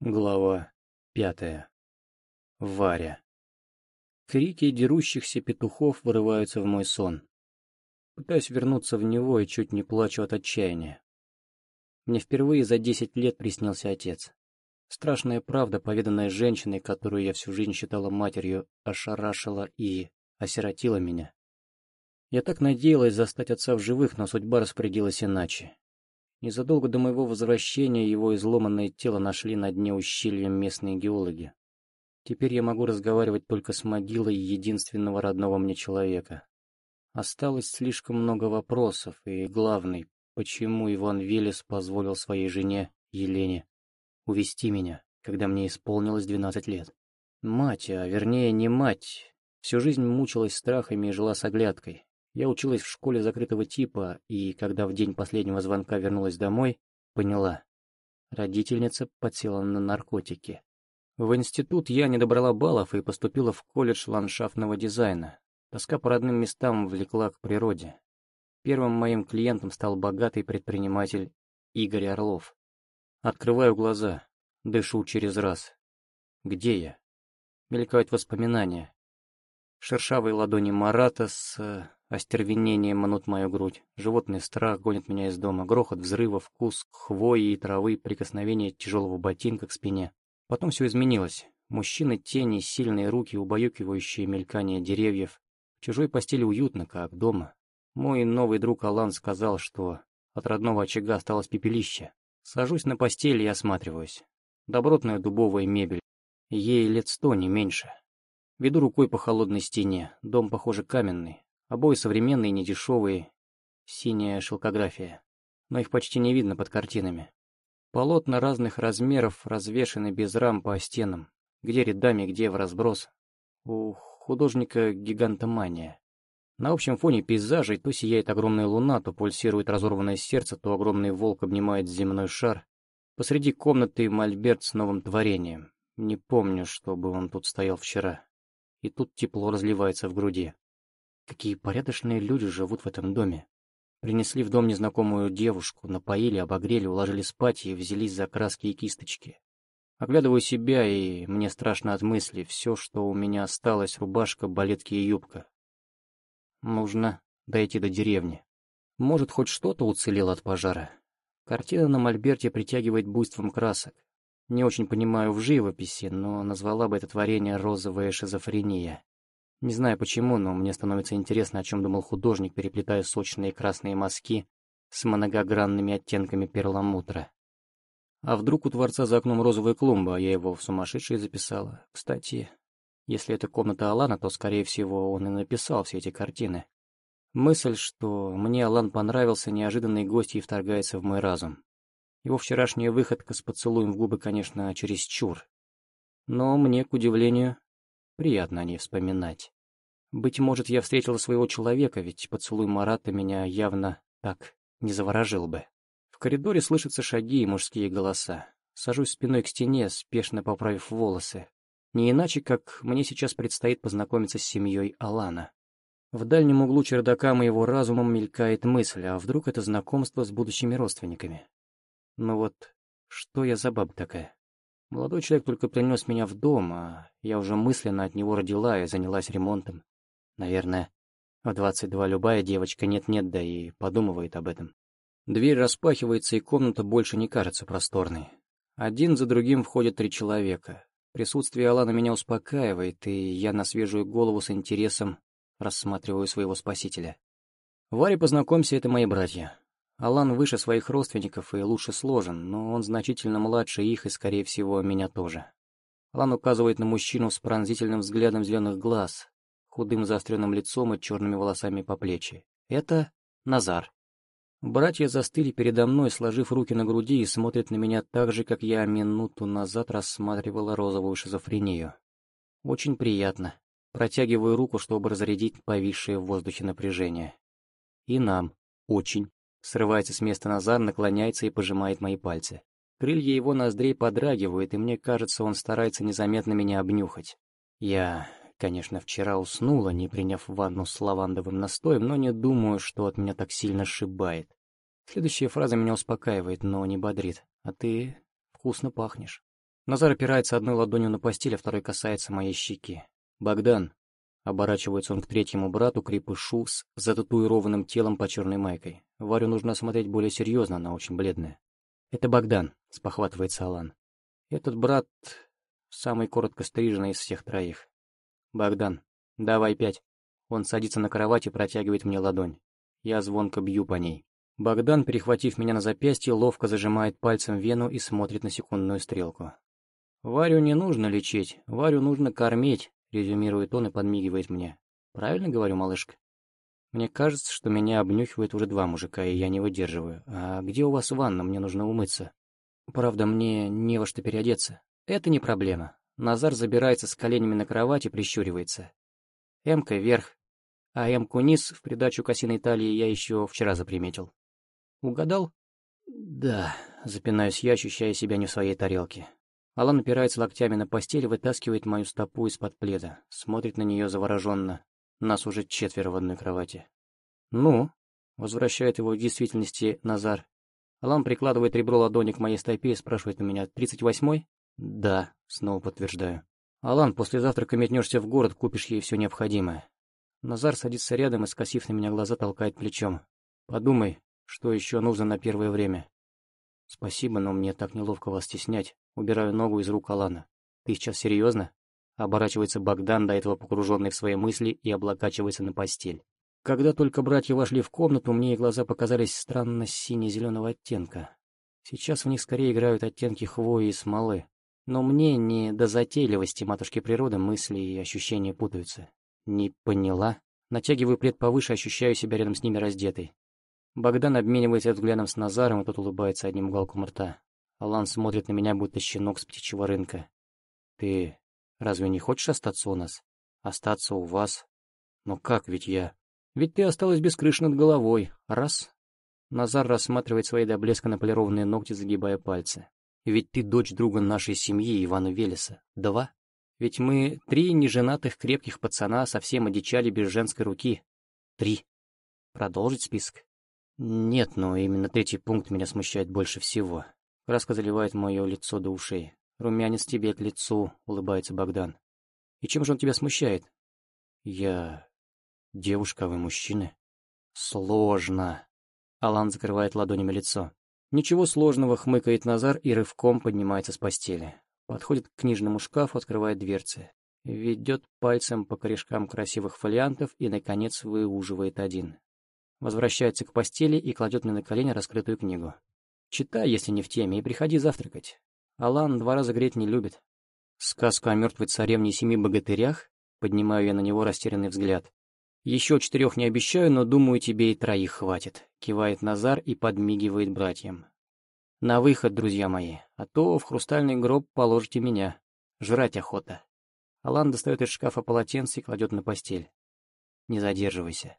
Глава пятая. Варя. Крики дерущихся петухов вырываются в мой сон. Пытаюсь вернуться в него и чуть не плачу от отчаяния. Мне впервые за десять лет приснился отец. Страшная правда, поведанная женщиной, которую я всю жизнь считала матерью, ошарашила и осиротила меня. Я так надеялась застать отца в живых, но судьба распорядилась иначе. Незадолго до моего возвращения его изломанное тело нашли на дне ущелья местные геологи. Теперь я могу разговаривать только с могилой единственного родного мне человека. Осталось слишком много вопросов, и главный, почему Иван Велес позволил своей жене, Елене, увести меня, когда мне исполнилось двенадцать лет. Мать, а вернее не мать, всю жизнь мучилась страхами и жила с оглядкой. Я училась в школе закрытого типа, и когда в день последнего звонка вернулась домой, поняла. Родительница подсела на наркотики. В институт я не добрала баллов и поступила в колледж ландшафтного дизайна. Тоска по родным местам влекла к природе. Первым моим клиентом стал богатый предприниматель Игорь Орлов. Открываю глаза, дышу через раз. Где я? Мелькают воспоминания. Шершавые ладони Марата с Остервенение манут мою грудь. Животный страх гонит меня из дома. Грохот взрыва, вкус хвои и травы, прикосновение тяжелого ботинка к спине. Потом все изменилось. Мужчины, тени, сильные руки, убаюкивающие мелькание деревьев. В чужой постели уютно, как дома. Мой новый друг Алан сказал, что от родного очага осталось пепелище. Сажусь на постель и осматриваюсь. Добротная дубовая мебель. Ей лет сто, не меньше. Веду рукой по холодной стене. Дом, похоже, каменный. Обои современные, недешевые, синяя шелкография, но их почти не видно под картинами. Полотна разных размеров развешаны без рам по стенам, где рядами, где в разброс. У художника гигантомания. На общем фоне пейзажей то сияет огромная луна, то пульсирует разорванное сердце, то огромный волк обнимает земной шар. Посреди комнаты мольберт с новым творением. Не помню, чтобы он тут стоял вчера. И тут тепло разливается в груди. Какие порядочные люди живут в этом доме. Принесли в дом незнакомую девушку, напоили, обогрели, уложили спать и взялись за краски и кисточки. Оглядываю себя, и мне страшно от мысли. Все, что у меня осталось, рубашка, балетки и юбка. Нужно дойти до деревни. Может, хоть что-то уцелело от пожара. Картина на мольберте притягивает буйством красок. Не очень понимаю в живописи, но назвала бы это творение «розовая шизофрения». Не знаю почему, но мне становится интересно, о чем думал художник, переплетая сочные красные мазки с многогранными оттенками перламутра. А вдруг у Творца за окном розовая клумба, а я его в сумасшедшие записала? Кстати, если это комната Алана, то, скорее всего, он и написал все эти картины. Мысль, что мне Алан понравился, неожиданный гость и вторгается в мой разум. Его вчерашняя выходка с поцелуем в губы, конечно, чересчур. Но мне, к удивлению, Приятно о ней вспоминать. Быть может, я встретила своего человека, ведь поцелуй Марата меня явно так не заворожил бы. В коридоре слышатся шаги и мужские голоса. Сажусь спиной к стене, спешно поправив волосы. Не иначе, как мне сейчас предстоит познакомиться с семьей Алана. В дальнем углу чердака моего разума мелькает мысль, а вдруг это знакомство с будущими родственниками? Ну вот, что я за баба такая? Молодой человек только принес меня в дом, а я уже мысленно от него родила и занялась ремонтом. Наверное, в двадцать два любая девочка нет-нет, да и подумывает об этом. Дверь распахивается, и комната больше не кажется просторной. Один за другим входят три человека. Присутствие Алана меня успокаивает, и я на свежую голову с интересом рассматриваю своего спасителя. Варя, познакомься, это мои братья. Алан выше своих родственников и лучше сложен, но он значительно младше их и, скорее всего, меня тоже. Алан указывает на мужчину с пронзительным взглядом зеленых глаз, худым заостренным лицом и черными волосами по плечи. Это Назар. Братья застыли передо мной, сложив руки на груди и смотрят на меня так же, как я минуту назад рассматривала розовую шизофрению. Очень приятно. Протягиваю руку, чтобы разрядить повисшее в воздухе напряжение. И нам очень Срывается с места Назар, наклоняется и пожимает мои пальцы. Крылья его ноздрей подрагивают, и мне кажется, он старается незаметно меня обнюхать. Я, конечно, вчера уснула, не приняв ванну с лавандовым настоем, но не думаю, что от меня так сильно сшибает. Следующая фраза меня успокаивает, но не бодрит. А ты вкусно пахнешь. Назар опирается одной ладонью на постель, а второй касается моей щеки. «Богдан!» Оборачивается он к третьему брату, крепышу, с зататуированным телом по черной майкой. Варю нужно смотреть более серьезно, она очень бледная. «Это Богдан», — спохватывается Алан. «Этот брат самый коротко стриженный из всех троих. Богдан, давай пять». Он садится на кровать и протягивает мне ладонь. Я звонко бью по ней. Богдан, перехватив меня на запястье, ловко зажимает пальцем вену и смотрит на секундную стрелку. «Варю не нужно лечить, Варю нужно кормить», — резюмирует он и подмигивает мне. «Правильно говорю, малышка?» Мне кажется, что меня обнюхивают уже два мужика, и я не выдерживаю. А где у вас ванна? Мне нужно умыться. Правда, мне не во что переодеться. Это не проблема. Назар забирается с коленями на кровать и прищуривается. Эмка вверх, а Эмку низ в придачу к осиной талии я еще вчера заприметил. Угадал? Да, запинаюсь я, ощущая себя не в своей тарелке. Алан опирается локтями на постель и вытаскивает мою стопу из-под пледа, смотрит на нее завороженно. Нас уже четверо в одной кровати. «Ну?» — возвращает его в действительности Назар. Алан прикладывает ребро ладони к моей стопе и спрашивает у меня, «Тридцать восьмой?» «Да», — снова подтверждаю. «Алан, после завтрака метнешься в город, купишь ей все необходимое». Назар садится рядом и, скосив на меня глаза, толкает плечом. «Подумай, что еще нужно на первое время». «Спасибо, но мне так неловко вас стеснять. Убираю ногу из рук Алана. Ты сейчас серьезно?» Оборачивается Богдан, до этого погруженный в свои мысли, и облокачивается на постель. Когда только братья вошли в комнату, мне и глаза показались странно сине-зеленого оттенка. Сейчас в них скорее играют оттенки хвои и смолы. Но мне не до затейливости матушки природы мысли и ощущения путаются. Не поняла. Натягиваю плед повыше, ощущаю себя рядом с ними раздетой. Богдан обменивается взглядом с Назаром, и тот улыбается одним уголком рта. Алан смотрит на меня, будто щенок с птичьего рынка. «Ты Разве не хочешь остаться у нас? Остаться у вас? Но как ведь я? Ведь ты осталась без крыши над головой. Раз. Назар рассматривает свои до блеска наполированные ногти, загибая пальцы. Ведь ты дочь друга нашей семьи, Ивана Велеса. Два. Ведь мы три неженатых крепких пацана совсем одичали без женской руки. Три. Продолжить список? Нет, но именно третий пункт меня смущает больше всего. Краска заливает мое лицо до ушей. Румянец тебе к лицу, улыбается Богдан. И чем же он тебя смущает? Я... Девушка, а вы мужчины? Сложно. Алан закрывает ладонями лицо. Ничего сложного, хмыкает Назар и рывком поднимается с постели. Подходит к книжному шкафу, открывает дверцы. Ведет пальцем по корешкам красивых фолиантов и, наконец, выуживает один. Возвращается к постели и кладет мне на колени раскрытую книгу. Читай, если не в теме, и приходи завтракать. Алан два раза греть не любит. Сказку о мертвой царевне и семи богатырях? Поднимаю я на него растерянный взгляд. Еще четырех не обещаю, но думаю, тебе и троих хватит. Кивает Назар и подмигивает братьям. На выход, друзья мои, а то в хрустальный гроб положите меня. Жрать охота. Алан достает из шкафа полотенце и кладет на постель. Не задерживайся.